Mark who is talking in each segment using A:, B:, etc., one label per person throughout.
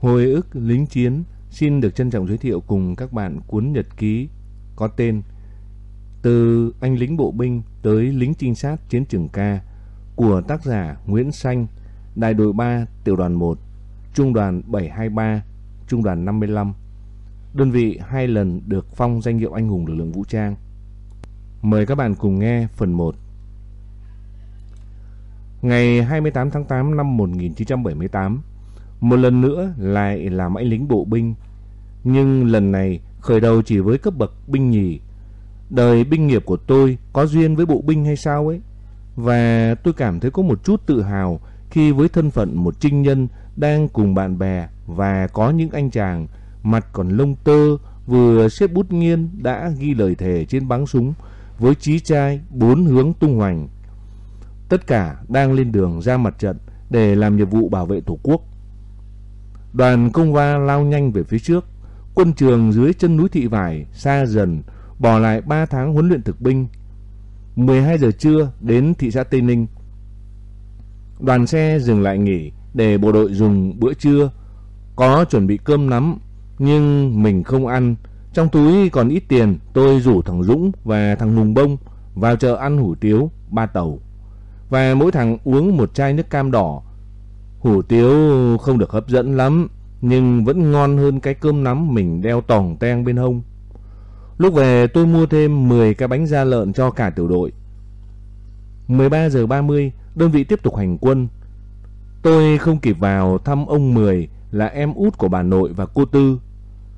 A: Hồi ức lính chiến xin được trân trọng giới thiệu cùng các bạn cuốn nhật ký có tên Từ anh lính bộ binh tới lính trinh sát chiến trường ca của tác giả Nguyễn Xanh, đại đội 3, tiểu đoàn 1, trung đoàn 723, trung đoàn 55. Đơn vị hai lần được phong danh hiệu anh hùng lực lượng vũ trang. Mời các bạn cùng nghe phần 1. Ngày 28 tháng 8 năm 1978, một lần nữa lại làm anh lính bộ binh. Nhưng lần này khởi đầu chỉ với cấp bậc binh nhì. Đời binh nghiệp của tôi có duyên với bộ binh hay sao ấy? Và tôi cảm thấy có một chút tự hào khi với thân phận một trinh nhân đang cùng bạn bè và có những anh chàng mặt còn lông tơ vừa xếp bút nghiên đã ghi lời thề trên bắn súng với chí trai bốn hướng tung hoành. Tất cả đang lên đường ra mặt trận để làm nhiệm vụ bảo vệ Tổ quốc. Đoàn công va lao nhanh về phía trước, quân trường dưới chân núi Thị Vải xa dần, bỏ lại 3 tháng huấn luyện thực binh. 12 giờ trưa đến thị xã Tây Ninh. Đoàn xe dừng lại nghỉ để bộ đội dùng bữa trưa. Có chuẩn bị cơm nắm, nhưng mình không ăn. Trong túi còn ít tiền, tôi rủ thằng Dũng và thằng Hùng Bông vào chợ ăn hủ tiếu, ba tàu. Và mỗi thằng uống một chai nước cam đỏ. Hủ tiếu không được hấp dẫn lắm, nhưng vẫn ngon hơn cái cơm nắm mình đeo tòng teng bên hông. Lúc về tôi mua thêm 10 cái bánh da lợn cho cả tiểu đội. 13 giờ 30, đơn vị tiếp tục hành quân. Tôi không kịp vào thăm ông Mười là em út của bà nội và cô Tư.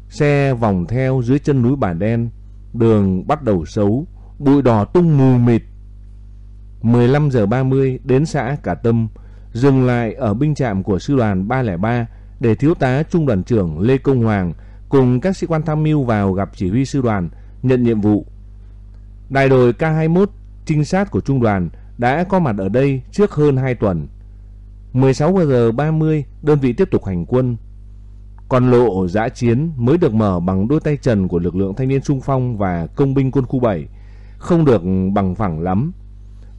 A: Xe vòng theo dưới chân núi Bà Đen, đường bắt đầu xấu, bụi đỏ tung mù mịt. 15 giờ 30 đến xã Cả Tâm, dừng lại ở binh trạm của sư đoàn 303 để thiếu tá trung đoàn trưởng Lê Công Hoàng cùng các sĩ quan tham mưu vào gặp chỉ huy sư đoàn nhận nhiệm vụ. Đại đội K21 trinh sát của trung đoàn đã có mặt ở đây trước hơn 2 tuần. 16 giờ 30 đơn vị tiếp tục hành quân. Còn lộ giã chiến mới được mở bằng đôi tay trần của lực lượng thanh niên sung phong và công binh quân khu 7, không được bằng phẳng lắm.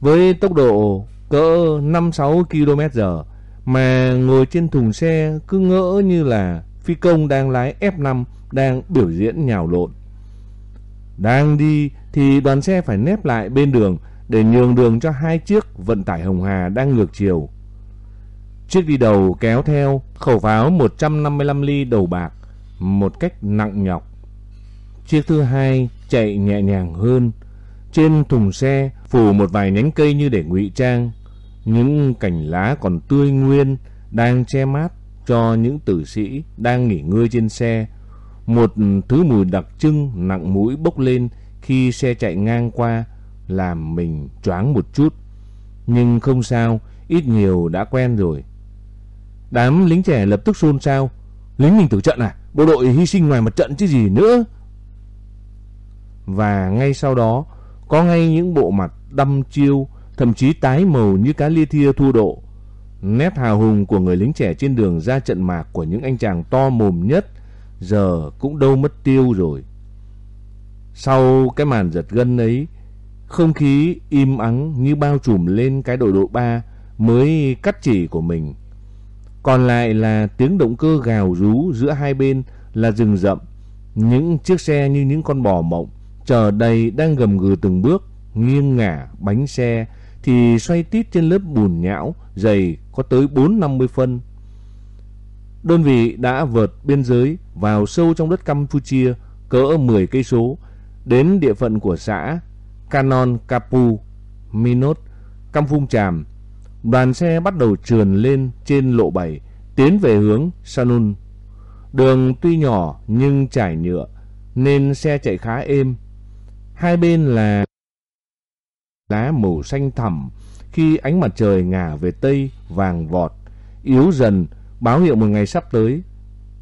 A: Với tốc độ cỡ 5-6 km h mà ngồi trên thùng xe cứ ngỡ như là phi công đang lái F5 đang biểu diễn nhào lộn. Đang đi thì đoàn xe phải nép lại bên đường để nhường đường cho hai chiếc vận tải Hồng Hà đang ngược chiều. Chiếc đi đầu kéo theo khẩu pháo 155 ly đầu bạc, một cách nặng nhọc. Chiếc thứ hai chạy nhẹ nhàng hơn. Trên thùng xe phủ một vài nhánh cây như để ngụy trang. Những cành lá còn tươi nguyên đang che mát cho những tử sĩ đang nghỉ ngơi trên xe. Một thứ mùi đặc trưng nặng mũi bốc lên khi xe chạy ngang qua làm mình choáng một chút. Nhưng không sao, ít nhiều đã quen rồi. Đám lính trẻ lập tức xôn xao. Lính mình tử trận à? Bộ đội hy sinh ngoài mặt trận chứ gì nữa? Và ngay sau đó, có ngay những bộ mặt đăm chiêu, thậm chí tái màu như cá lia thia thu độ. Nét hào hùng của người lính trẻ trên đường ra trận mạc của những anh chàng to mồm nhất giờ cũng đâu mất tiêu rồi. Sau cái màn giật gân ấy, không khí im ắng như bao trùm lên cái đội độ 3 mới cắt chỉ của mình. Còn lại là tiếng động cơ gào rú giữa hai bên là rừng rậm. Những chiếc xe như những con bò mộng, chờ đầy đang gầm gừ từng bước, nghiêng ngả bánh xe thì xoay tít trên lớp bùn nhão dày có tới 4-50 phân. Đơn vị đã vượt biên giới vào sâu trong đất Campuchia cỡ 10 cây số đến địa phận của xã Canon Kapu, Minot, Campung Tràm. Đoàn xe bắt đầu trườn lên trên lộ 7 tiến về hướng Sanun. Đường tuy nhỏ nhưng trải nhựa nên xe chạy khá êm. Hai bên là lá màu xanh thẳm khi ánh mặt trời ngả về tây vàng vọt, yếu dần báo hiệu một ngày sắp tới.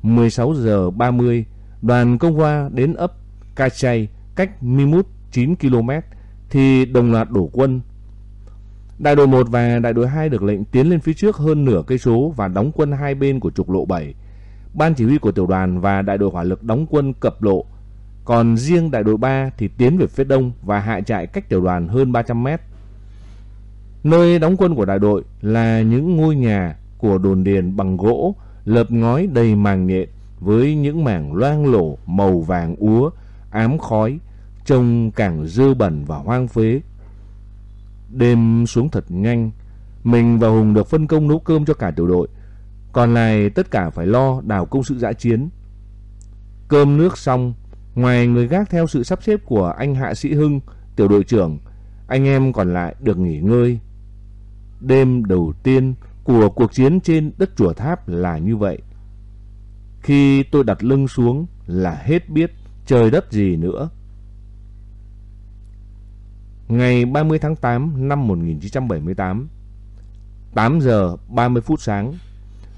A: 16 giờ 30, đoàn công hoa đến ấp Ca Chay cách Mimut 9 km thì đồng loạt đổ quân. Đại đội 1 và đại đội 2 được lệnh tiến lên phía trước hơn nửa cây số và đóng quân hai bên của trục lộ 7. Ban chỉ huy của tiểu đoàn và đại đội hỏa lực đóng quân cập lộ. Còn riêng đại đội 3 thì tiến về phía đông và hạ trại cách tiểu đoàn hơn 300 mét. Nơi đóng quân của đại đội là những ngôi nhà của đồn điền bằng gỗ lợp ngói đầy màng nhện với những mảng loang lổ màu vàng úa, ám khói, trông càng dơ bẩn và hoang phế. Đêm xuống thật nhanh, mình và Hùng được phân công nấu cơm cho cả tiểu đội, còn lại tất cả phải lo đào công sự dã chiến. Cơm nước xong, ngoài người gác theo sự sắp xếp của anh Hạ Sĩ Hưng, tiểu đội trưởng, anh em còn lại được nghỉ ngơi. Đêm đầu tiên của cuộc chiến trên đất chùa tháp là như vậy. Khi tôi đặt lưng xuống là hết biết trời đất gì nữa. Ngày 30 tháng 8 năm 1978 8 giờ 30 phút sáng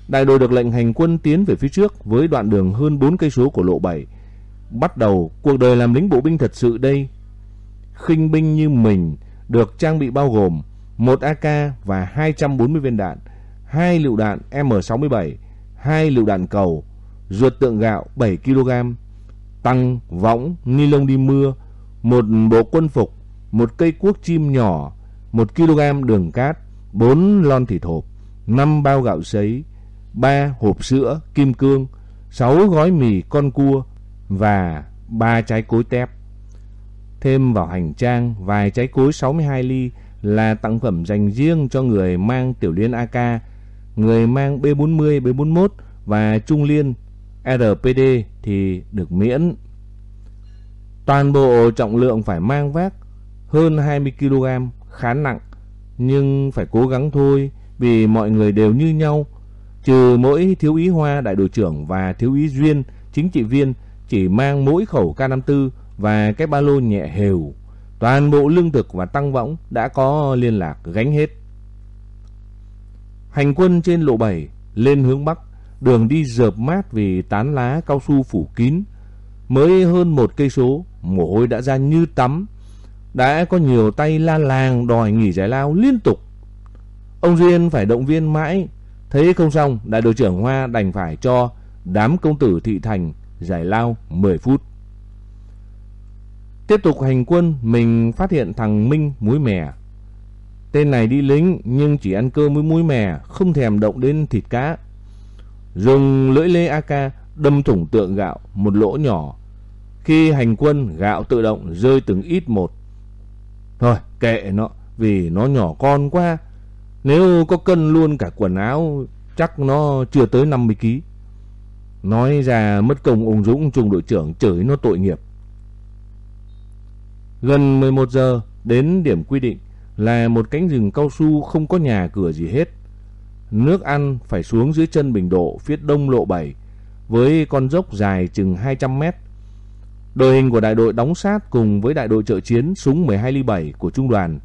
A: Đại đội được lệnh hành quân tiến về phía trước với đoạn đường hơn 4 cây số của lộ 7. Bắt đầu cuộc đời làm lính bộ binh thật sự đây. Khinh binh như mình được trang bị bao gồm một AK và 240 viên đạn, hai lựu đạn M67, hai lựu đạn cầu, ruột tượng gạo 7 kg, tăng, võng, ni lông đi mưa, một bộ quân phục, một cây cuốc chim nhỏ, 1 kg đường cát, 4 lon thịt hộp, 5 bao gạo sấy, 3 hộp sữa kim cương, 6 gói mì con cua và ba trái cối tép. Thêm vào hành trang vài trái cối 62 ly là tặng phẩm dành riêng cho người mang tiểu liên AK, người mang B40, B41 và trung liên RPD thì được miễn. Toàn bộ trọng lượng phải mang vác hơn 20 kg, khá nặng, nhưng phải cố gắng thôi vì mọi người đều như nhau, trừ mỗi thiếu úy Hoa đại đội trưởng và thiếu úy Duyên chính trị viên chỉ mang mỗi khẩu K54 và cái ba lô nhẹ hều. Toàn bộ lương thực và tăng võng đã có liên lạc gánh hết. Hành quân trên lộ 7 lên hướng Bắc, đường đi dợp mát vì tán lá cao su phủ kín. Mới hơn một cây số, mồ hôi đã ra như tắm. Đã có nhiều tay la làng đòi nghỉ giải lao liên tục. Ông Duyên phải động viên mãi. Thấy không xong, đại đội trưởng Hoa đành phải cho đám công tử thị thành giải lao 10 phút. Tiếp tục hành quân, mình phát hiện thằng Minh muối mè. Tên này đi lính nhưng chỉ ăn cơm với muối mè, không thèm động đến thịt cá. Dùng lưỡi lê AK đâm thủng tượng gạo một lỗ nhỏ. Khi hành quân, gạo tự động rơi từng ít một. Thôi, kệ nó, vì nó nhỏ con quá. Nếu có cân luôn cả quần áo, chắc nó chưa tới 50 kg. Nói ra mất công ông Dũng trung đội trưởng chửi nó tội nghiệp. Gần 11 giờ đến điểm quy định là một cánh rừng cao su không có nhà cửa gì hết. Nước ăn phải xuống dưới chân bình độ phía đông lộ 7 với con dốc dài chừng 200 mét. Đội hình của đại đội đóng sát cùng với đại đội trợ chiến súng 12 ly 7 của trung đoàn.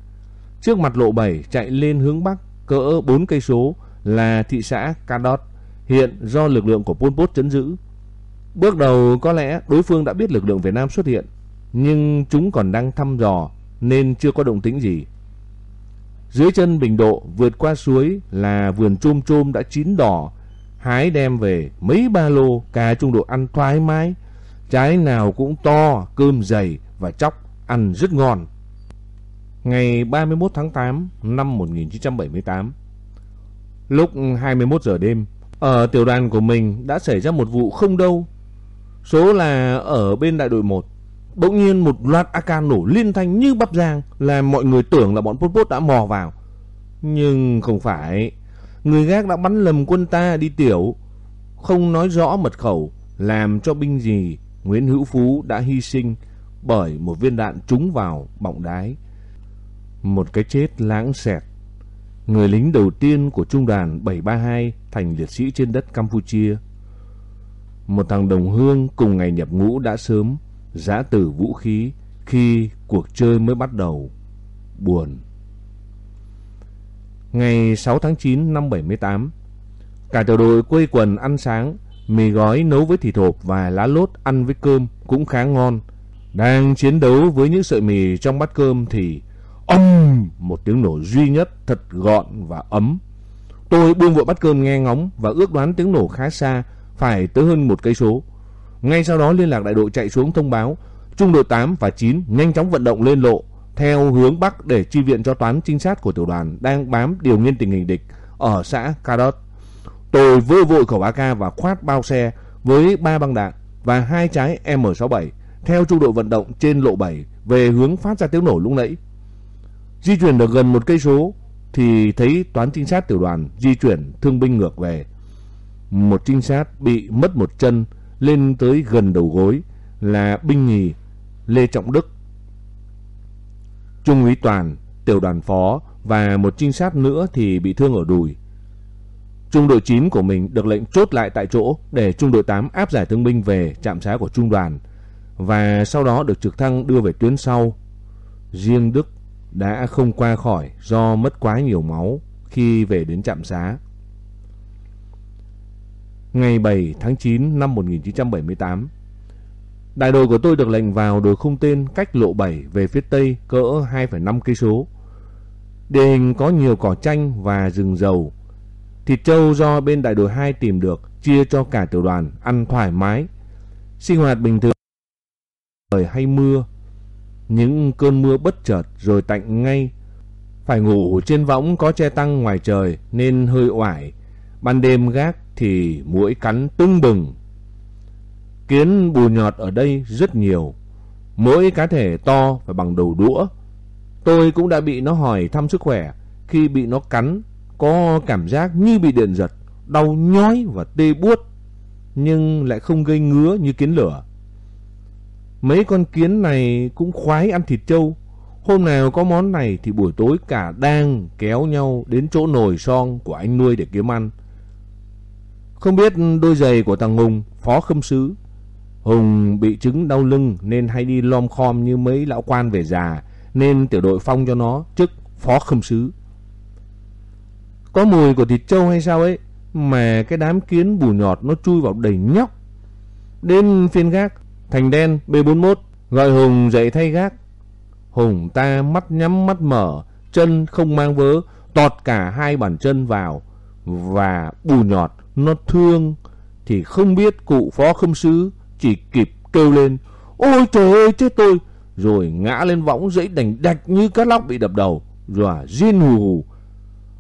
A: Trước mặt lộ 7 chạy lên hướng bắc cỡ 4 cây số là thị xã Cadot, hiện do lực lượng của Pol Pot chấn giữ. Bước đầu có lẽ đối phương đã biết lực lượng Việt Nam xuất hiện nhưng chúng còn đang thăm dò nên chưa có động tĩnh gì. Dưới chân bình độ vượt qua suối là vườn chôm chôm đã chín đỏ, hái đem về mấy ba lô cá trung độ ăn thoải mái, trái nào cũng to, cơm dày và chóc, ăn rất ngon. Ngày 31 tháng 8 năm 1978, lúc 21 giờ đêm, ở tiểu đoàn của mình đã xảy ra một vụ không đâu. Số là ở bên đại đội 1 Bỗng nhiên một loạt AK nổ liên thanh như bắp giang, làm mọi người tưởng là bọn Pol Pot đã mò vào. Nhưng không phải. Người gác đã bắn lầm quân ta đi tiểu. Không nói rõ mật khẩu, làm cho binh gì Nguyễn Hữu Phú đã hy sinh bởi một viên đạn trúng vào bọng đái. Một cái chết lãng xẹt. Người lính đầu tiên của trung đoàn 732 thành liệt sĩ trên đất Campuchia. Một thằng đồng hương cùng ngày nhập ngũ đã sớm giã từ vũ khí khi cuộc chơi mới bắt đầu. Buồn. Ngày 6 tháng 9 năm 78, cả tiểu đội quây quần ăn sáng, mì gói nấu với thịt hộp và lá lốt ăn với cơm cũng khá ngon. Đang chiến đấu với những sợi mì trong bát cơm thì âm một tiếng nổ duy nhất thật gọn và ấm. Tôi buông vội bát cơm nghe ngóng và ước đoán tiếng nổ khá xa, phải tới hơn một cây số. Ngay sau đó liên lạc đại đội chạy xuống thông báo trung đội 8 và 9 nhanh chóng vận động lên lộ theo hướng bắc để chi viện cho toán trinh sát của tiểu đoàn đang bám điều nghiên tình hình địch ở xã Carot. Tôi vơ vội khẩu AK và khoát bao xe với ba băng đạn và hai trái M67 theo trung đội vận động trên lộ 7 về hướng phát ra tiếng nổ lúc nãy. Di chuyển được gần một cây số thì thấy toán trinh sát tiểu đoàn di chuyển thương binh ngược về. Một trinh sát bị mất một chân lên tới gần đầu gối là binh nhì Lê Trọng Đức. Trung úy Toàn, tiểu đoàn phó và một trinh sát nữa thì bị thương ở đùi. Trung đội 9 của mình được lệnh chốt lại tại chỗ để trung đội 8 áp giải thương binh về trạm xá của trung đoàn và sau đó được trực thăng đưa về tuyến sau. Riêng Đức đã không qua khỏi do mất quá nhiều máu khi về đến trạm xá. Ngày 7 tháng 9 năm 1978, đại đội của tôi được lệnh vào đồi không tên cách lộ 7 về phía tây cỡ 2,5 cây số. Địa hình có nhiều cỏ chanh và rừng dầu. Thịt trâu do bên đại đội 2 tìm được chia cho cả tiểu đoàn ăn thoải mái. Sinh hoạt bình thường trời hay mưa. Những cơn mưa bất chợt rồi tạnh ngay. Phải ngủ trên võng có che tăng ngoài trời nên hơi oải. Ban đêm gác thì mũi cắn tưng bừng. Kiến bù nhọt ở đây rất nhiều. Mỗi cá thể to phải bằng đầu đũa. Tôi cũng đã bị nó hỏi thăm sức khỏe. Khi bị nó cắn, có cảm giác như bị điện giật, đau nhói và tê buốt. Nhưng lại không gây ngứa như kiến lửa. Mấy con kiến này cũng khoái ăn thịt trâu. Hôm nào có món này thì buổi tối cả đang kéo nhau đến chỗ nồi son của anh nuôi để kiếm ăn. Không biết đôi giày của thằng Hùng, phó khâm sứ. Hùng bị chứng đau lưng nên hay đi lom khom như mấy lão quan về già, nên tiểu đội phong cho nó chức phó khâm sứ. Có mùi của thịt trâu hay sao ấy, mà cái đám kiến bù nhọt nó chui vào đầy nhóc. Đến phiên gác, Thành đen B41 gọi Hùng dậy thay gác. Hùng ta mắt nhắm mắt mở, chân không mang vớ, tọt cả hai bàn chân vào. Và bù nhọt, nó thương, thì không biết cụ phó khâm sứ, chỉ kịp kêu lên. Ôi trời ơi chết tôi! Rồi ngã lên võng dãy đành đạch như cá lóc bị đập đầu, rồi riêng hù hù.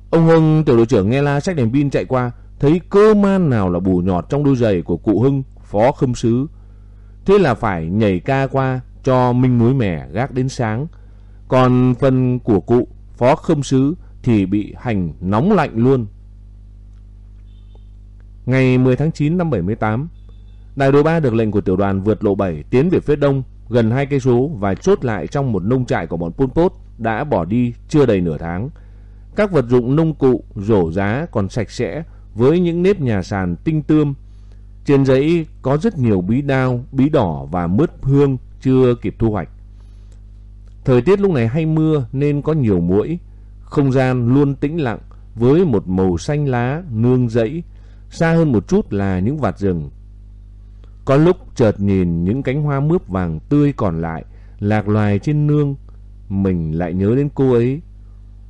A: Ông Hưng, tiểu đội trưởng nghe la sách đèn pin chạy qua, thấy cơ man nào là bù nhọt trong đôi giày của cụ Hưng, phó khâm sứ. Thế là phải nhảy ca qua cho Minh muối Mẻ gác đến sáng. Còn phần của cụ Phó Khâm Sứ thì bị hành nóng lạnh luôn. Ngày 10 tháng 9 năm 78, đại đội 3 được lệnh của tiểu đoàn vượt lộ 7 tiến về phía đông gần hai cây số và chốt lại trong một nông trại của bọn Pol Pot đã bỏ đi chưa đầy nửa tháng. Các vật dụng nông cụ, rổ giá còn sạch sẽ với những nếp nhà sàn tinh tươm trên dãy có rất nhiều bí đao, bí đỏ và mướt hương chưa kịp thu hoạch. Thời tiết lúc này hay mưa nên có nhiều muỗi. Không gian luôn tĩnh lặng với một màu xanh lá nương rẫy. Xa hơn một chút là những vạt rừng. Có lúc chợt nhìn những cánh hoa mướp vàng tươi còn lại lạc loài trên nương. Mình lại nhớ đến cô ấy.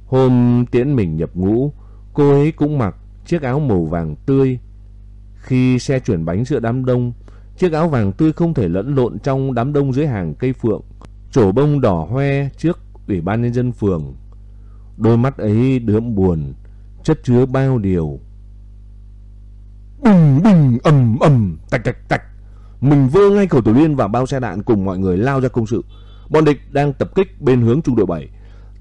A: Hôm tiễn mình nhập ngũ, cô ấy cũng mặc chiếc áo màu vàng tươi khi xe chuyển bánh giữa đám đông, chiếc áo vàng tươi không thể lẫn lộn trong đám đông dưới hàng cây phượng, trổ bông đỏ hoe trước ủy ban nhân dân phường. Đôi mắt ấy đượm buồn, chất chứa bao điều. Bùng bùng ầm ầm, tạch tạch tạch. Mình vơ ngay khẩu tổ liên và bao xe đạn cùng mọi người lao ra công sự. Bọn địch đang tập kích bên hướng trung đội 7.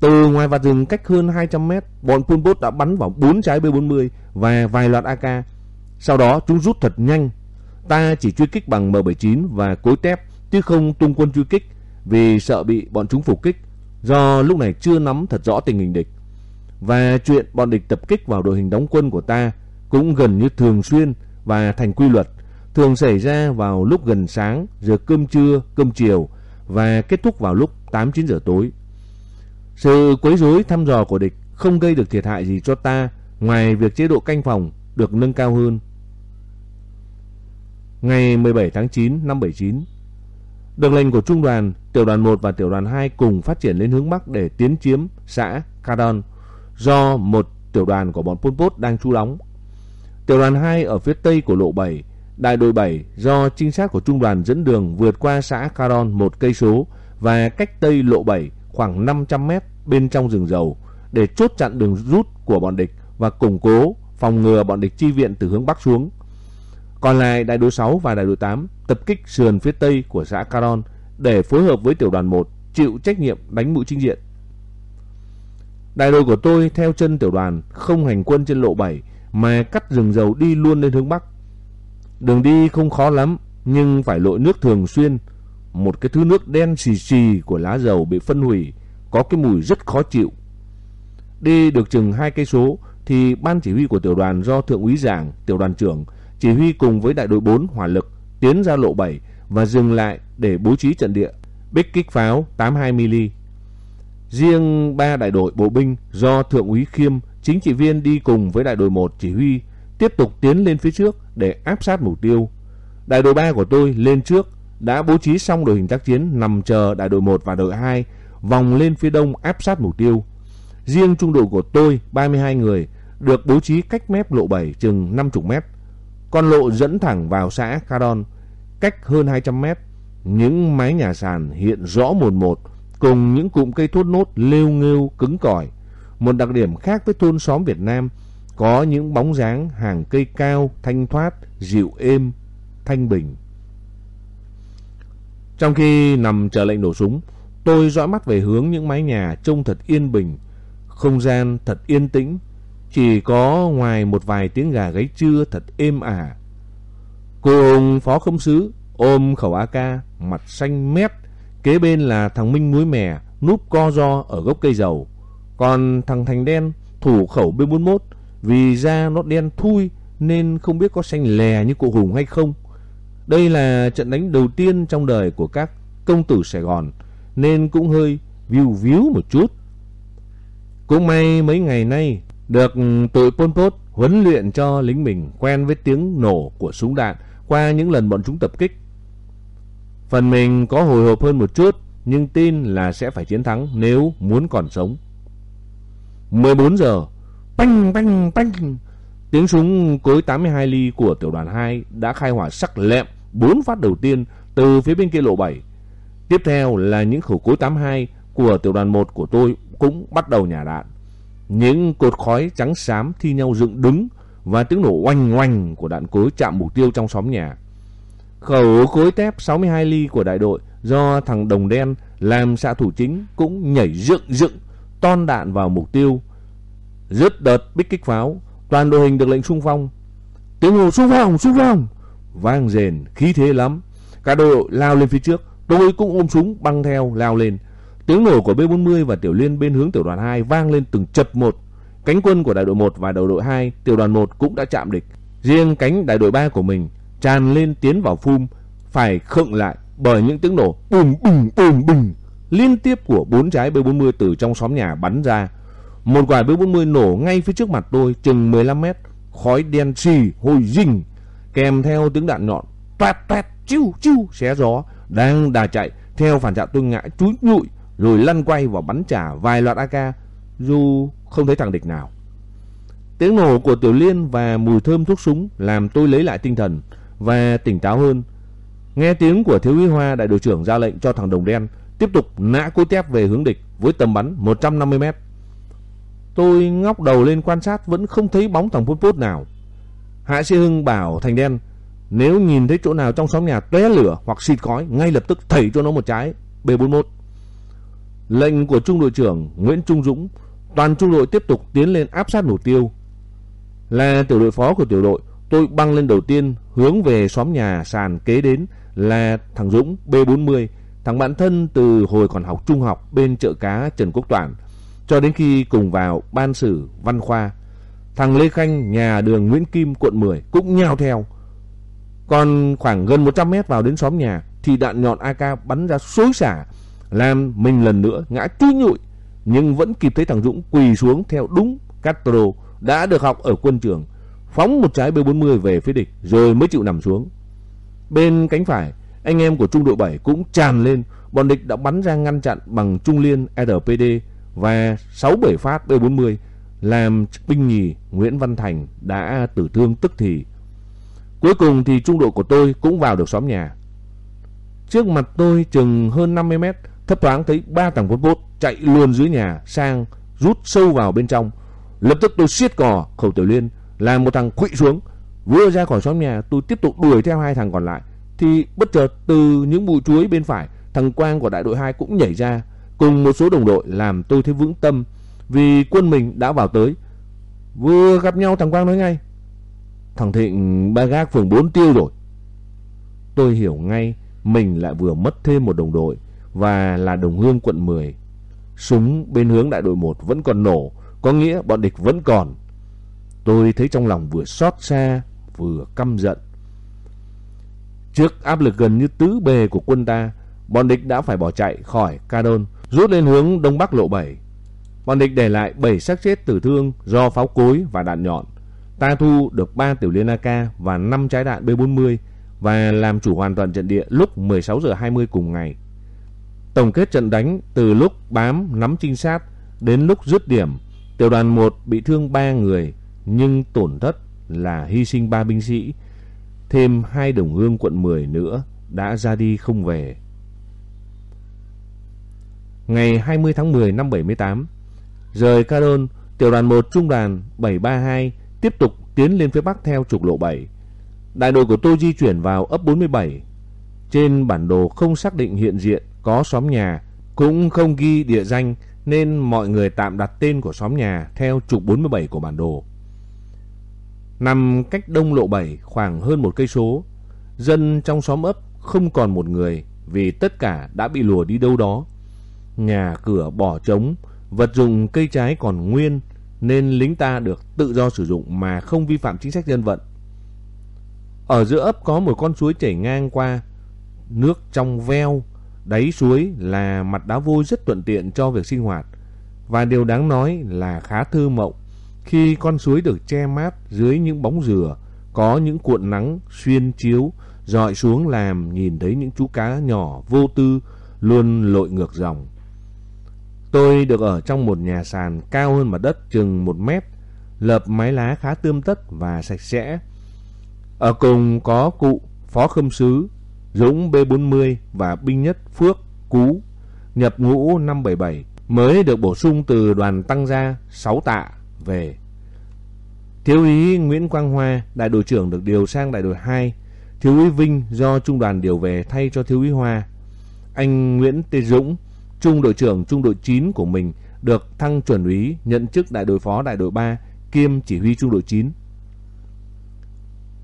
A: Từ ngoài vạt rừng cách hơn 200 mét, bọn Pol Pot đã bắn vào 4 trái B40 và vài loạt AK sau đó chúng rút thật nhanh. Ta chỉ truy kích bằng M79 và cối tép chứ không tung quân truy kích vì sợ bị bọn chúng phục kích do lúc này chưa nắm thật rõ tình hình địch. Và chuyện bọn địch tập kích vào đội hình đóng quân của ta cũng gần như thường xuyên và thành quy luật, thường xảy ra vào lúc gần sáng, giờ cơm trưa, cơm chiều và kết thúc vào lúc 8-9 giờ tối. Sự quấy rối thăm dò của địch không gây được thiệt hại gì cho ta ngoài việc chế độ canh phòng được nâng cao hơn. Ngày 17 tháng 9 năm 79, được lệnh của trung đoàn, tiểu đoàn 1 và tiểu đoàn 2 cùng phát triển lên hướng Bắc để tiến chiếm xã Kadon do một tiểu đoàn của bọn Pol Pot đang trú đóng. Tiểu đoàn 2 ở phía tây của lộ 7, đại đội 7 do trinh sát của trung đoàn dẫn đường vượt qua xã Kadon một cây số và cách tây lộ 7 khoảng 500 mét bên trong rừng dầu để chốt chặn đường rút của bọn địch và củng cố phòng ngừa bọn địch chi viện từ hướng bắc xuống. Còn lại, đại đội 6 và đại đội 8 tập kích sườn phía tây của xã Caron để phối hợp với tiểu đoàn 1 chịu trách nhiệm đánh mũi chính diện. Đại đội của tôi theo chân tiểu đoàn, không hành quân trên lộ 7 mà cắt rừng dầu đi luôn lên hướng Bắc. Đường đi không khó lắm, nhưng phải lội nước thường xuyên. Một cái thứ nước đen xì xì của lá dầu bị phân hủy, có cái mùi rất khó chịu. Đi được chừng hai cây số thì ban chỉ huy của tiểu đoàn do thượng úy Giảng, tiểu đoàn trưởng chỉ huy cùng với đại đội 4 hỏa lực tiến ra lộ 7 và dừng lại để bố trí trận địa bích kích pháo 82mm. Riêng ba đại đội bộ binh do thượng úy Khiêm, chính trị viên đi cùng với đại đội 1 chỉ huy tiếp tục tiến lên phía trước để áp sát mục tiêu. Đại đội 3 của tôi lên trước đã bố trí xong đội hình tác chiến nằm chờ đại đội 1 và đội 2 vòng lên phía đông áp sát mục tiêu. Riêng trung đội của tôi 32 người được bố trí cách mép lộ 7 chừng 50 mét. Con lộ dẫn thẳng vào xã Caron cách hơn 200 mét. Những mái nhà sàn hiện rõ mồn một cùng những cụm cây thốt nốt lêu nghêu cứng cỏi. Một đặc điểm khác với thôn xóm Việt Nam có những bóng dáng hàng cây cao, thanh thoát, dịu êm, thanh bình. Trong khi nằm chờ lệnh nổ súng, tôi dõi mắt về hướng những mái nhà trông thật yên bình, không gian thật yên tĩnh, chỉ có ngoài một vài tiếng gà gáy trưa thật êm ả. Cô ông phó không sứ ôm khẩu AK, mặt xanh mét, kế bên là thằng Minh muối mè núp co ro ở gốc cây dầu. Còn thằng Thành đen thủ khẩu B41 vì da nó đen thui nên không biết có xanh lè như cụ Hùng hay không. Đây là trận đánh đầu tiên trong đời của các công tử Sài Gòn nên cũng hơi viu víu một chút. Cũng may mấy ngày nay được tụi Pol Pot huấn luyện cho lính mình quen với tiếng nổ của súng đạn qua những lần bọn chúng tập kích. Phần mình có hồi hộp hơn một chút nhưng tin là sẽ phải chiến thắng nếu muốn còn sống. 14 giờ, panh panh panh, tiếng súng cối 82 ly của tiểu đoàn 2 đã khai hỏa sắc lẹm bốn phát đầu tiên từ phía bên kia lộ 7. Tiếp theo là những khẩu cối 82 của tiểu đoàn 1 của tôi cũng bắt đầu nhả đạn. Những cột khói trắng xám thi nhau dựng đứng và tiếng nổ oanh oanh của đạn cối chạm mục tiêu trong xóm nhà. Khẩu cối tép 62 ly của đại đội do thằng Đồng Đen làm xạ thủ chính cũng nhảy dựng dựng ton đạn vào mục tiêu. Rớt đợt bích kích pháo, toàn đội hình được lệnh xung phong. Tiếng hô xung phong, xung phong vang rền, khí thế lắm. Cả đội lao lên phía trước, tôi cũng ôm súng băng theo lao lên. Tiếng nổ của B40 và tiểu liên bên hướng tiểu đoàn 2 vang lên từng chập một. Cánh quân của đại đội 1 và đầu đội 2, tiểu đoàn 1 cũng đã chạm địch. Riêng cánh đại đội 3 của mình tràn lên tiến vào phum, phải khựng lại bởi những tiếng nổ bùm bùm bùm bùm liên tiếp của bốn trái B40 từ trong xóm nhà bắn ra. Một quả B40 nổ ngay phía trước mặt tôi chừng 15 mét, khói đen xì hôi rình kèm theo tiếng đạn nhọn toát toát chiu chiu xé gió đang đà chạy theo phản xạ tôi ngã chúi nhụi rồi lăn quay và bắn trả vài loạt AK dù không thấy thằng địch nào. Tiếng nổ của Tiểu Liên và mùi thơm thuốc súng làm tôi lấy lại tinh thần và tỉnh táo hơn. Nghe tiếng của Thiếu úy Hoa, đại đội trưởng ra lệnh cho thằng Đồng Đen tiếp tục nã cối tép về hướng địch với tầm bắn 150 mét. Tôi ngóc đầu lên quan sát vẫn không thấy bóng thằng Pốt Pốt nào. Hạ Sĩ Hưng bảo Thành Đen, nếu nhìn thấy chỗ nào trong xóm nhà tóe lửa hoặc xịt khói, ngay lập tức thảy cho nó một trái B41. Lệnh của trung đội trưởng Nguyễn Trung Dũng toàn trung đội tiếp tục tiến lên áp sát mục tiêu. Là tiểu đội phó của tiểu đội, tôi băng lên đầu tiên hướng về xóm nhà sàn kế đến là thằng Dũng B40, thằng bạn thân từ hồi còn học trung học bên chợ cá Trần Quốc Toản, cho đến khi cùng vào ban sử văn khoa. Thằng Lê Khanh nhà đường Nguyễn Kim quận 10 cũng nhào theo. Còn khoảng gần 100 mét vào đến xóm nhà thì đạn nhọn AK bắn ra xối xả làm mình lần nữa ngã chui nhụi nhưng vẫn kịp thấy thằng Dũng quỳ xuống theo đúng Castro đã được học ở quân trường phóng một trái B40 về phía địch rồi mới chịu nằm xuống. Bên cánh phải, anh em của trung đội 7 cũng tràn lên, bọn địch đã bắn ra ngăn chặn bằng trung liên RPD và 6-7 phát B40 làm binh nhì Nguyễn Văn Thành đã tử thương tức thì. Cuối cùng thì trung đội của tôi cũng vào được xóm nhà. Trước mặt tôi chừng hơn 50 mét, thấp thoáng thấy ba thằng quân bốt chạy luôn dưới nhà sang rút sâu vào bên trong. Lập tức tôi siết cò khẩu tiểu liên làm một thằng quỵ xuống. Vừa ra khỏi xóm nhà tôi tiếp tục đuổi theo hai thằng còn lại. Thì bất chợt từ những bụi chuối bên phải, thằng Quang của đại đội 2 cũng nhảy ra. Cùng một số đồng đội làm tôi thấy vững tâm vì quân mình đã vào tới. Vừa gặp nhau thằng Quang nói ngay. Thằng Thịnh ba gác phường 4 tiêu rồi. Tôi hiểu ngay mình lại vừa mất thêm một đồng đội và là đồng hương quận 10. Súng bên hướng đại đội 1 vẫn còn nổ, có nghĩa bọn địch vẫn còn. Tôi thấy trong lòng vừa xót xa, vừa căm giận. Trước áp lực gần như tứ bề của quân ta, bọn địch đã phải bỏ chạy khỏi Cadon, rút lên hướng đông bắc lộ 7. Bọn địch để lại 7 xác chết tử thương do pháo cối và đạn nhọn. Ta thu được 3 tiểu liên AK và 5 trái đạn B40 và làm chủ hoàn toàn trận địa lúc 16 giờ 20 cùng ngày. Tổng kết trận đánh từ lúc bám nắm trinh sát đến lúc dứt điểm, tiểu đoàn 1 bị thương 3 người nhưng tổn thất là hy sinh 3 binh sĩ, thêm hai đồng hương quận 10 nữa đã ra đi không về. Ngày 20 tháng 10 năm 78, rời Caron, tiểu đoàn 1 trung đoàn 732 tiếp tục tiến lên phía bắc theo trục lộ 7. Đại đội của tôi di chuyển vào ấp 47. Trên bản đồ không xác định hiện diện có xóm nhà, cũng không ghi địa danh nên mọi người tạm đặt tên của xóm nhà theo trục 47 của bản đồ. Nằm cách đông lộ 7 khoảng hơn một cây số, dân trong xóm ấp không còn một người vì tất cả đã bị lùa đi đâu đó. Nhà cửa bỏ trống, vật dụng cây trái còn nguyên nên lính ta được tự do sử dụng mà không vi phạm chính sách dân vận. Ở giữa ấp có một con suối chảy ngang qua, nước trong veo, đáy suối là mặt đá vôi rất thuận tiện cho việc sinh hoạt. Và điều đáng nói là khá thư mộng khi con suối được che mát dưới những bóng dừa, có những cuộn nắng xuyên chiếu, dọi xuống làm nhìn thấy những chú cá nhỏ vô tư luôn lội ngược dòng. Tôi được ở trong một nhà sàn cao hơn mặt đất chừng một mét, lợp mái lá khá tươm tất và sạch sẽ. Ở cùng có cụ Phó Khâm Sứ, Dũng B40 và binh nhất Phước Cú, nhập ngũ năm 77, mới được bổ sung từ đoàn tăng gia 6 tạ về. Thiếu úy Nguyễn Quang Hoa, đại đội trưởng được điều sang đại đội 2, thiếu úy Vinh do trung đoàn điều về thay cho thiếu úy Hoa. Anh Nguyễn Tê Dũng, trung đội trưởng trung đội 9 của mình được thăng chuẩn úy nhận chức đại đội phó đại đội 3 kiêm chỉ huy trung đội 9.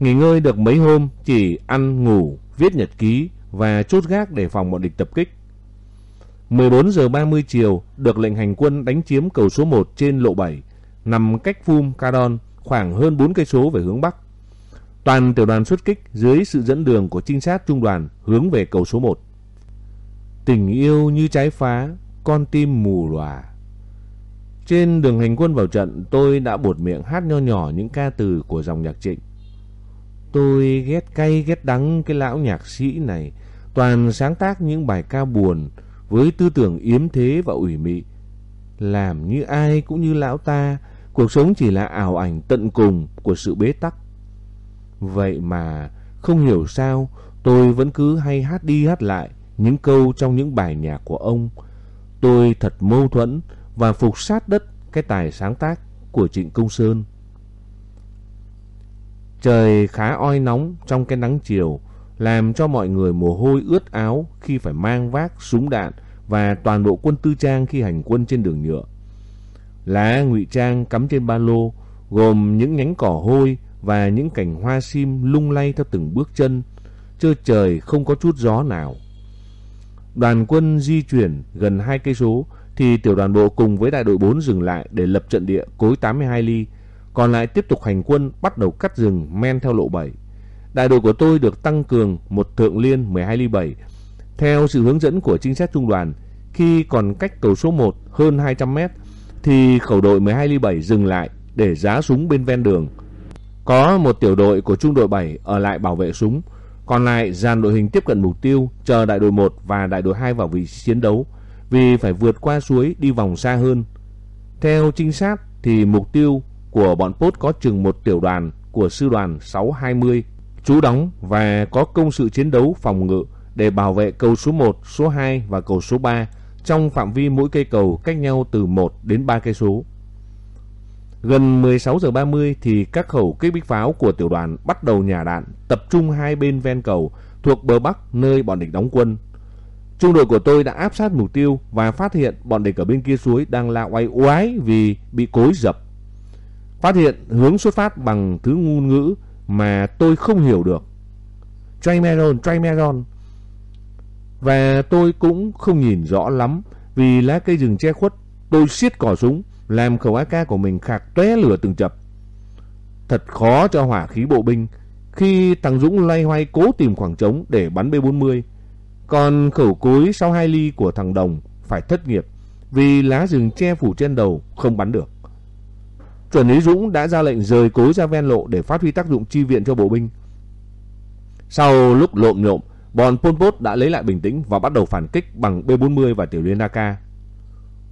A: Nghỉ ngơi được mấy hôm chỉ ăn ngủ, viết nhật ký và chốt gác để phòng bọn địch tập kích. 14 giờ 30 chiều được lệnh hành quân đánh chiếm cầu số 1 trên lộ 7, nằm cách Phum Cadon khoảng hơn 4 cây số về hướng bắc. Toàn tiểu đoàn xuất kích dưới sự dẫn đường của trinh sát trung đoàn hướng về cầu số 1. Tình yêu như trái phá, con tim mù lòa. Trên đường hành quân vào trận, tôi đã buột miệng hát nho nhỏ những ca từ của dòng nhạc trịnh. Tôi ghét cay ghét đắng cái lão nhạc sĩ này, toàn sáng tác những bài ca buồn với tư tưởng yếm thế và ủy mị. Làm như ai cũng như lão ta, cuộc sống chỉ là ảo ảnh tận cùng của sự bế tắc. Vậy mà không hiểu sao tôi vẫn cứ hay hát đi hát lại những câu trong những bài nhạc của ông. Tôi thật mâu thuẫn và phục sát đất cái tài sáng tác của Trịnh Công Sơn. Trời khá oi nóng trong cái nắng chiều, làm cho mọi người mồ hôi ướt áo khi phải mang vác súng đạn và toàn bộ quân tư trang khi hành quân trên đường nhựa. Lá ngụy trang cắm trên ba lô gồm những nhánh cỏ hôi và những cành hoa sim lung lay theo từng bước chân, chơ trời không có chút gió nào. Đoàn quân di chuyển gần hai cây số thì tiểu đoàn bộ cùng với đại đội 4 dừng lại để lập trận địa cối 82 ly, còn lại tiếp tục hành quân bắt đầu cắt rừng men theo lộ 7. Đại đội của tôi được tăng cường một thượng liên 12 ly 7 theo sự hướng dẫn của trinh sát trung đoàn khi còn cách cầu số 1 hơn 200 mét thì khẩu đội 12 ly 7 dừng lại để giá súng bên ven đường. Có một tiểu đội của trung đội 7 ở lại bảo vệ súng, còn lại dàn đội hình tiếp cận mục tiêu chờ đại đội 1 và đại đội 2 vào vị trí chiến đấu vì phải vượt qua suối đi vòng xa hơn. Theo trinh sát thì mục tiêu của bọn Pốt có chừng một tiểu đoàn của sư đoàn 620 trú đóng và có công sự chiến đấu phòng ngự để bảo vệ cầu số 1, số 2 và cầu số 3 trong phạm vi mỗi cây cầu cách nhau từ 1 đến 3 cây số. Gần 16 giờ 30 thì các khẩu kích bích pháo của tiểu đoàn bắt đầu nhả đạn tập trung hai bên ven cầu thuộc bờ bắc nơi bọn địch đóng quân. Trung đội của tôi đã áp sát mục tiêu và phát hiện bọn địch ở bên kia suối đang la oai oái vì bị cối dập. Phát hiện hướng xuất phát bằng thứ ngôn ngữ mà tôi không hiểu được. Trimeron, Trimeron. Và tôi cũng không nhìn rõ lắm vì lá cây rừng che khuất. Tôi siết cò súng, làm khẩu AK của mình khạc tóe lửa từng chập. Thật khó cho hỏa khí bộ binh khi thằng Dũng lay hoay cố tìm khoảng trống để bắn B40. Còn khẩu cối 62 ly của thằng Đồng phải thất nghiệp vì lá rừng che phủ trên đầu không bắn được. Chuẩn lý Dũng đã ra lệnh rời cối ra ven lộ để phát huy tác dụng chi viện cho bộ binh. Sau lúc lộn nhộm, bọn Pol Pot đã lấy lại bình tĩnh và bắt đầu phản kích bằng B-40 và tiểu liên AK.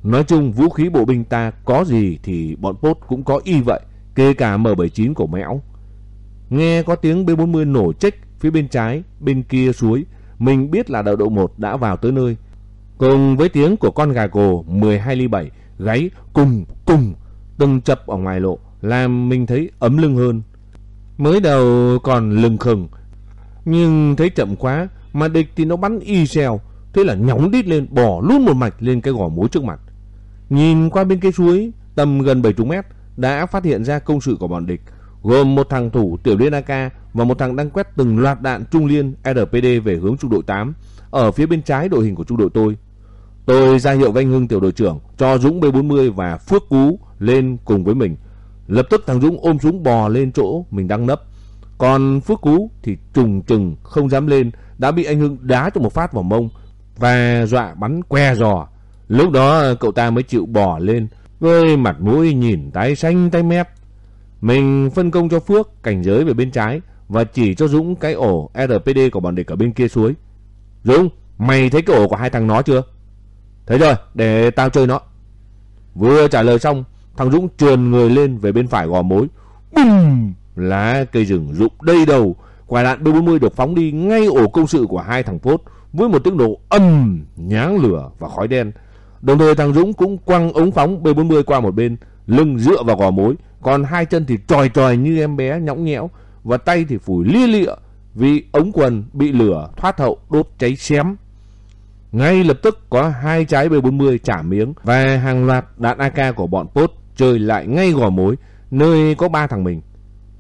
A: Nói chung vũ khí bộ binh ta có gì thì bọn Pot cũng có y vậy, kể cả M79 của Mẽo. Nghe có tiếng B-40 nổ chích phía bên trái, bên kia suối, mình biết là đạo độ 1 đã vào tới nơi. Cùng với tiếng của con gà cồ 12 ly 7 gáy cùng cùng từng chập ở ngoài lộ, làm mình thấy ấm lưng hơn. Mới đầu còn lưng khừng, nhưng thấy chậm quá, mà địch thì nó bắn y xèo, thế là nhóng đít lên, bỏ luôn một mạch lên cái gò múa trước mặt. Nhìn qua bên cái suối, tầm gần 70 mét, đã phát hiện ra công sự của bọn địch, gồm một thằng thủ tiểu liên AK và một thằng đang quét từng loạt đạn trung liên RPD về hướng trung đội 8 ở phía bên trái đội hình của trung đội tôi. Tôi ra hiệu với anh Hưng tiểu đội trưởng cho Dũng B40 và Phước Cú lên cùng với mình. Lập tức thằng Dũng ôm súng bò lên chỗ mình đang nấp. Còn Phước Cú thì trùng trừng không dám lên đã bị anh Hưng đá cho một phát vào mông và dọa bắn que giò. Lúc đó cậu ta mới chịu bò lên với mặt mũi nhìn tái xanh tay mép. Mình phân công cho Phước cảnh giới về bên trái và chỉ cho Dũng cái ổ RPD của bọn địch ở bên kia suối. Dũng, mày thấy cái ổ của hai thằng nó chưa? Thấy rồi, để tao chơi nó. Vừa trả lời xong, thằng Dũng trườn người lên về bên phải gò mối. Bùm! Lá cây rừng rụng đầy đầu, quả đạn B40 được phóng đi ngay ổ công sự của hai thằng phốt với một tiếng nổ âm, nháng lửa và khói đen. Đồng thời thằng Dũng cũng quăng ống phóng B40 qua một bên, lưng dựa vào gò mối, còn hai chân thì tròi tròi như em bé nhõng nhẽo và tay thì phủi lia lịa vì ống quần bị lửa thoát hậu đốt cháy xém. Ngay lập tức có hai trái B40 trả miếng và hàng loạt đạn AK của bọn Pốt chơi lại ngay gò mối nơi có ba thằng mình.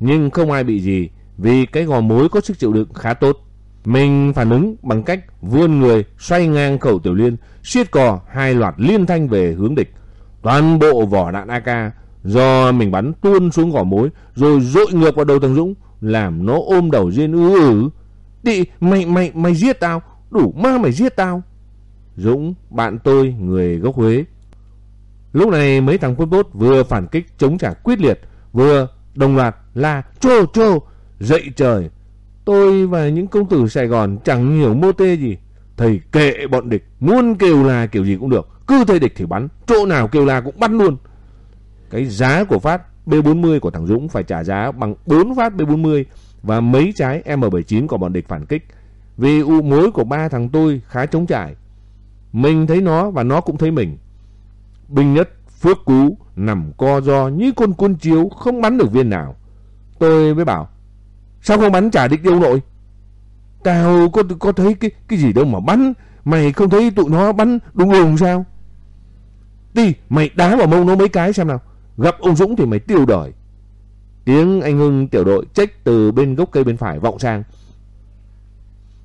A: Nhưng không ai bị gì vì cái gò mối có sức chịu đựng khá tốt. Mình phản ứng bằng cách vươn người xoay ngang khẩu tiểu liên, siết cò hai loạt liên thanh về hướng địch. Toàn bộ vỏ đạn AK do mình bắn tuôn xuống gò mối rồi dội ngược vào đầu thằng Dũng làm nó ôm đầu riêng ứ ử tị mày mày mày giết tao, đủ ma mày giết tao. Dũng, bạn tôi, người gốc Huế. Lúc này mấy thằng quân bốt vừa phản kích chống trả quyết liệt, vừa đồng loạt la trô trô, dậy trời. Tôi và những công tử Sài Gòn chẳng hiểu mô tê gì. Thầy kệ bọn địch, muốn kêu la kiểu gì cũng được. Cứ thấy địch thì bắn, chỗ nào kêu la cũng bắn luôn. Cái giá của phát B40 của thằng Dũng phải trả giá bằng 4 phát B40 và mấy trái M79 của bọn địch phản kích. Vì u mối của ba thằng tôi khá chống trải. Mình thấy nó và nó cũng thấy mình. Binh nhất Phước Cú nằm co do như con côn chiếu không bắn được viên nào. Tôi mới bảo, sao không bắn trả địch yêu nội? Tao có, có thấy cái, cái gì đâu mà bắn, mày không thấy tụi nó bắn đúng lùng sao? Đi, mày đá vào mông nó mấy cái xem nào. Gặp ông Dũng thì mày tiêu đời. Tiếng anh Hưng tiểu đội trách từ bên gốc cây bên phải vọng sang.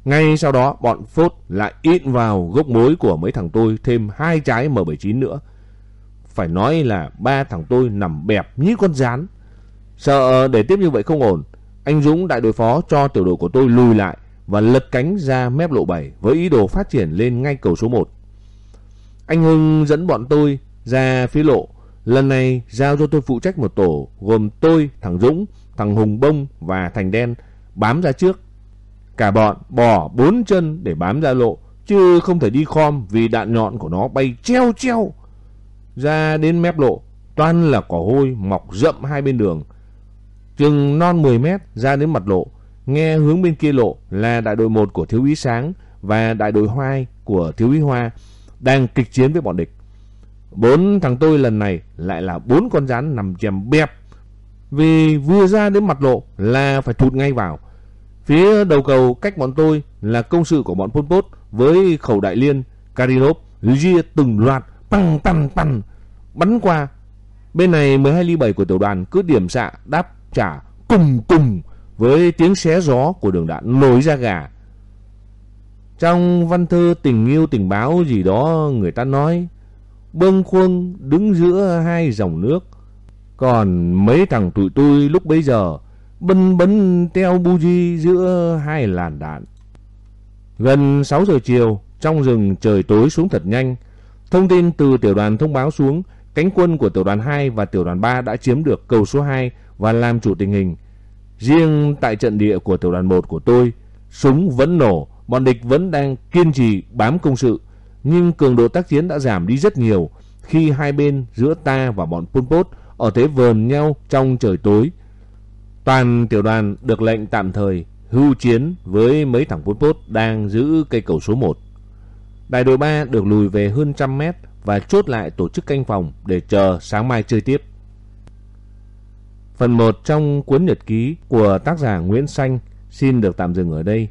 A: Ngay sau đó bọn phốt lại in vào gốc mối của mấy thằng tôi thêm hai trái M79 nữa. Phải nói là ba thằng tôi nằm bẹp như con rán. Sợ để tiếp như vậy không ổn. Anh Dũng đại đội phó cho tiểu đội của tôi lùi lại và lật cánh ra mép lộ 7 với ý đồ phát triển lên ngay cầu số 1. Anh Hưng dẫn bọn tôi ra phía lộ. Lần này giao cho tôi phụ trách một tổ gồm tôi, thằng Dũng, thằng Hùng Bông và Thành Đen bám ra trước Cả bọn bỏ bốn chân để bám ra lộ, chứ không thể đi khom vì đạn nhọn của nó bay treo treo. Ra đến mép lộ, toàn là cỏ hôi mọc rậm hai bên đường. Chừng non 10 mét ra đến mặt lộ, nghe hướng bên kia lộ là đại đội 1 của thiếu úy Sáng và đại đội 2 của thiếu úy Hoa đang kịch chiến với bọn địch. Bốn thằng tôi lần này lại là bốn con rắn nằm chèm bẹp. Vì vừa ra đến mặt lộ là phải thụt ngay vào. Phía đầu cầu cách bọn tôi là công sự của bọn Pol Pot với khẩu đại liên, Karinov, ria từng loạt, tăng tăng tăng, bắn qua. Bên này 12 ly 7 của tiểu đoàn cứ điểm xạ đáp trả cùng cùng với tiếng xé gió của đường đạn nổi ra gà. Trong văn thơ tình yêu tình báo gì đó người ta nói bâng khuâng đứng giữa hai dòng nước. Còn mấy thằng tụi tôi lúc bấy giờ bân bấn teo buji giữa hai làn đạn. Gần 6 giờ chiều, trong rừng trời tối xuống thật nhanh. Thông tin từ tiểu đoàn thông báo xuống, cánh quân của tiểu đoàn 2 và tiểu đoàn 3 đã chiếm được cầu số 2 và làm chủ tình hình. Riêng tại trận địa của tiểu đoàn 1 của tôi, súng vẫn nổ, bọn địch vẫn đang kiên trì bám công sự, nhưng cường độ tác chiến đã giảm đi rất nhiều khi hai bên giữa ta và bọn Pol Pot ở thế vờn nhau trong trời tối. Toàn tiểu đoàn được lệnh tạm thời hưu chiến với mấy thằng Pol Pot đang giữ cây cầu số 1. Đại đội 3 được lùi về hơn trăm mét và chốt lại tổ chức canh phòng để chờ sáng mai chơi tiếp. Phần 1 trong cuốn nhật ký của tác giả Nguyễn Xanh xin được tạm dừng ở đây.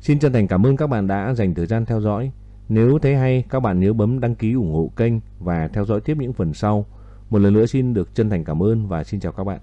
A: Xin chân thành cảm ơn các bạn đã dành thời gian theo dõi. Nếu thấy hay, các bạn nhớ bấm đăng ký ủng hộ kênh và theo dõi tiếp những phần sau. Một lần nữa xin được chân thành cảm ơn và xin chào các bạn.